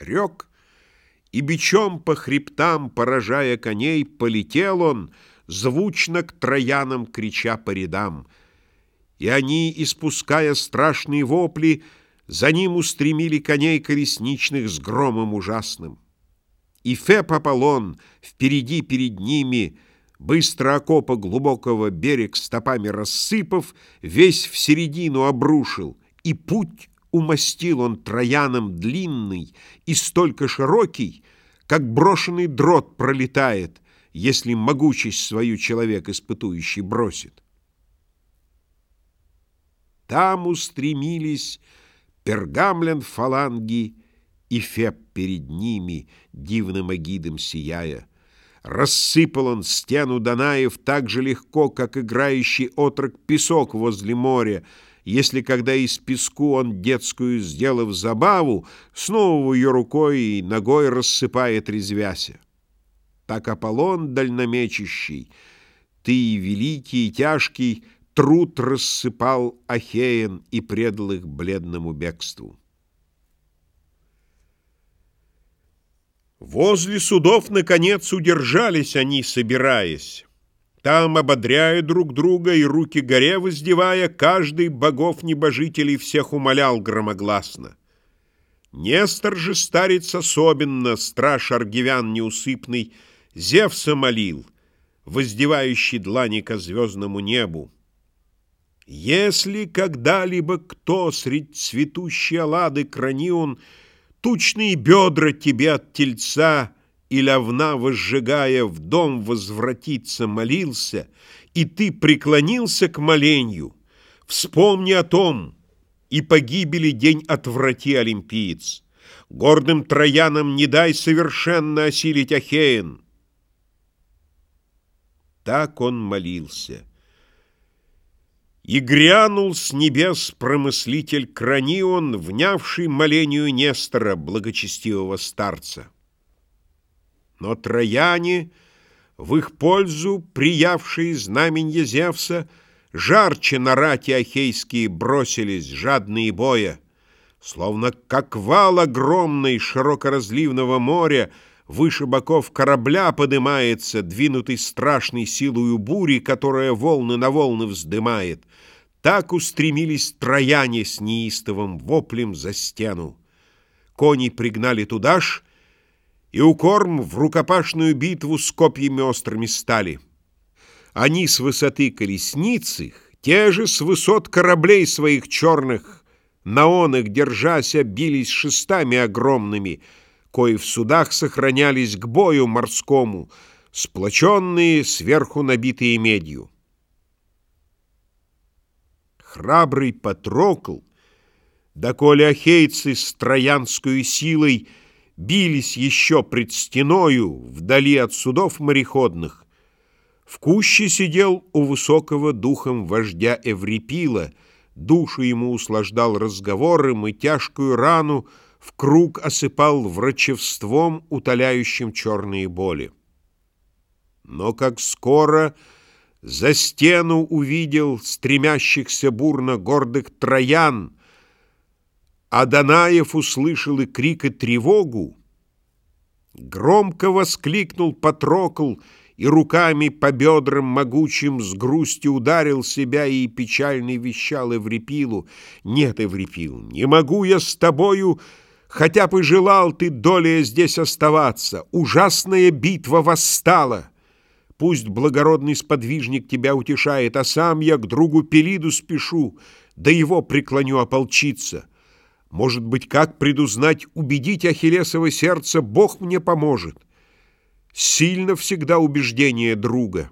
Рек, и бичом по хребтам, поражая коней, полетел он, звучно к троянам крича по рядам. И они, испуская страшные вопли, за ним устремили коней колесничных с громом ужасным. И Феб Аполлон впереди перед ними, Быстро окопа глубокого берег стопами рассыпав, Весь в середину обрушил, и путь умостил он трояном длинный и столько широкий, как брошенный дрот пролетает, если могучесть свою человек испытующий бросит. Там устремились пергамлен фаланги и Феб перед ними, дивным агидом сияя. Рассыпал он стену Данаев так же легко, как играющий отрок песок возле моря, если когда из песку он детскую, сделав забаву, снова ее рукой и ногой рассыпает резвяся. Так Аполлон дальномечащий, ты, великий и тяжкий, труд рассыпал Ахеен и предал их бледному бегству. Возле судов, наконец, удержались они, собираясь. Там, ободряя друг друга и руки горе воздевая, каждый богов-небожителей всех умолял громогласно. Нестор же старец особенно, страж аргивян неусыпный, Зевса молил, воздевающий длани ко звездному небу. Если когда-либо кто средь цветущей алады кранион Тучные бедра тебе от тельца и лявна возжигая в дом возвратиться молился, и ты преклонился к моленью, вспомни о том, и погибели день отврати, олимпиец. Гордым троянам не дай совершенно осилить Ахеен. Так он молился. И грянул с небес промыслитель Кранион, внявший молению Нестора, благочестивого старца. Но трояне, в их пользу приявшие знаменье Зевса, жарче на рати ахейские бросились, жадные боя, словно как вал огромный широкоразливного моря, Выше боков корабля подымается, двинутый страшной силою бури, которая волны на волны вздымает. Так устремились трояне с неистовым воплем за стену. Кони пригнали туда ж, и у корм в рукопашную битву с копьями острыми стали. Они с высоты колесниц их, те же с высот кораблей своих черных, на он их, держася, бились шестами огромными — кои в судах сохранялись к бою морскому, сплоченные, сверху набитые медью. Храбрый Патрокл, доколе ахейцы с троянскую силой бились еще пред стеною, вдали от судов мореходных, в куще сидел у высокого духом вождя Эврипила, душу ему услаждал разговором и тяжкую рану, в круг осыпал врачевством, утоляющим черные боли. Но как скоро за стену увидел стремящихся бурно гордых троян, а Данаев услышал и крик, и тревогу, громко воскликнул Патрокл и руками по бедрам могучим с грустью ударил себя и печально вещал Эврипилу, «Нет, Эврипил, не могу я с тобою...» Хотя бы желал ты долее здесь оставаться, Ужасная битва восстала. Пусть благородный сподвижник тебя утешает, А сам я к другу Пелиду спешу, Да его преклоню ополчиться. Может быть, как предузнать, убедить Ахиллесово сердце Бог мне поможет. Сильно всегда убеждение друга».